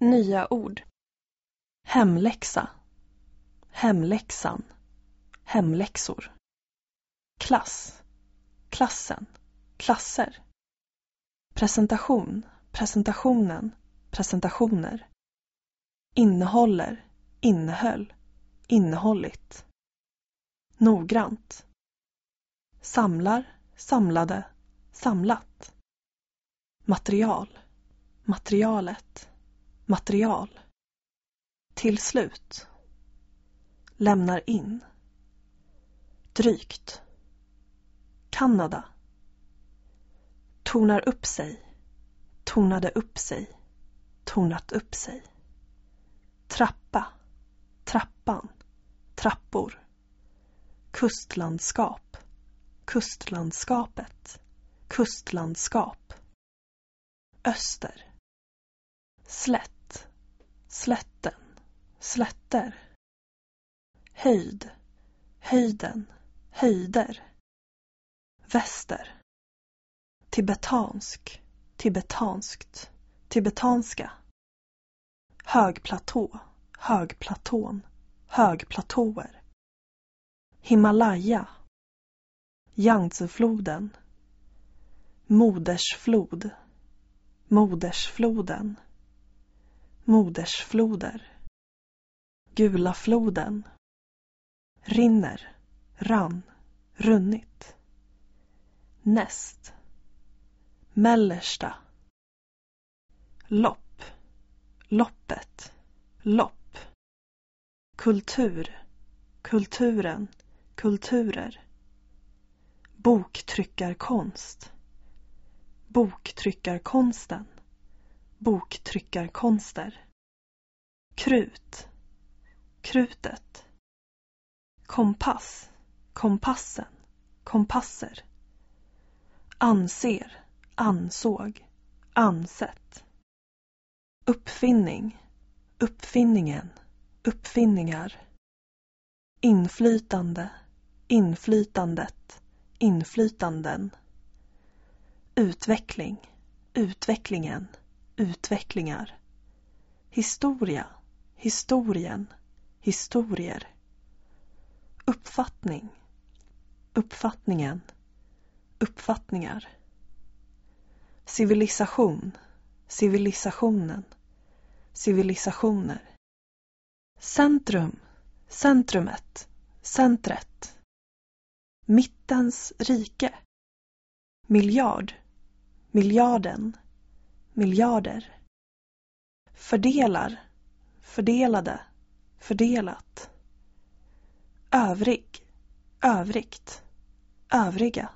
Nya ord. Hemläxa. Hemläxan. Hemläxor. Klass. Klassen. Klasser. Presentation. Presentationen. Presentationer. Innehåller. Innehöll. Innehållit. Noggrant. Samlar. Samlade. Samlat. Material. Materialet. Material. Till slut. Lämnar in. Drygt. Kanada. Tornar upp sig. Tornade upp sig. Tornat upp sig. Trappa. Trappan. Trappor. Kustlandskap. Kustlandskapet. Kustlandskap. Öster. Slätt. Slätten. Slätter. Höjd. Höjden. Höjder. Väster. Tibetansk. Tibetanskt. Tibetanska. Högplatå. Högplatån. Högplatåer. Himalaya. Yangtzefloden. Modersflod. Modersfloden. Modersfloder. Gula floden. Rinner. Rann. Runnit. Näst. Mellersta. Lopp. Loppet. Lopp. Kultur. Kulturen. Kulturer. Boktryckarkonst. Boktryckarkonsten. Boktryckarkonster. Krut. Krutet. Kompass. Kompassen. Kompasser. Anser. Ansåg. Ansett. Uppfinning. Uppfinningen. Uppfinningar. Inflytande. Inflytandet. Inflytanden. Utveckling. Utvecklingen. Utvecklingar. Historia. Historien. Historier. Uppfattning. Uppfattningen. Uppfattningar. Civilisation. Civilisationen. Civilisationer. Centrum. Centrumet. Centret. Mittens rike. Miljard. Miljarden. Miljarder. Fördelar. Fördelade. Fördelat. Övrig. Övrigt. Övriga.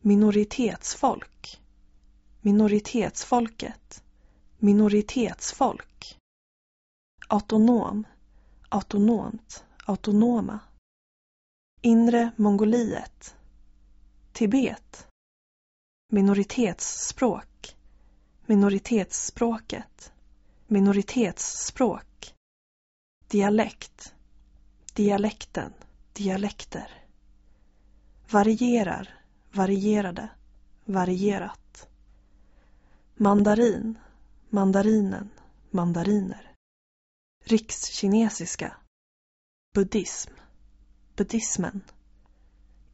Minoritetsfolk. Minoritetsfolket. Minoritetsfolk. Autonom. Autonomt. Autonoma. Inre Mongoliet. Tibet. Minoritetsspråk. Minoritetsspråket. Minoritetsspråk. Dialekt. Dialekten. Dialekter. Varierar. Varierade. Varierat. Mandarin. Mandarinen. Mandariner. Rikskinesiska. Buddhism. Buddhismen.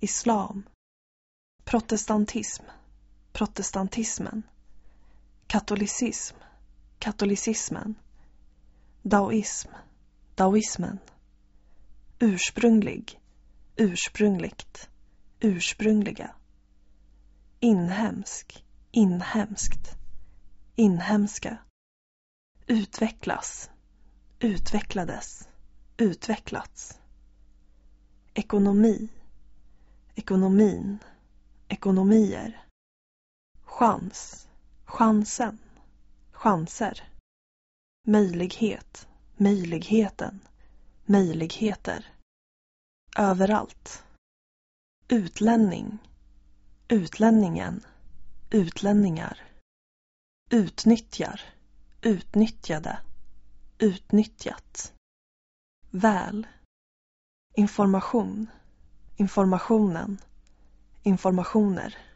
Islam. Protestantism. Protestantismen. Katolicism. Katolicismen. Daoism. Daoismen. Ursprunglig. Ursprungligt. Ursprungliga. Inhemsk. Inhemskt. Inhemska. Utvecklas. Utvecklades. Utvecklats. Ekonomi. Ekonomin. Ekonomier. Chans. Chansen. Chanser. Möjlighet. Möjligheten. Möjligheter. Överallt. Utlänning. Utlänningen. Utlänningar. Utnyttjar. Utnyttjade. Utnyttjat. Väl. Information. Informationen. Informationer.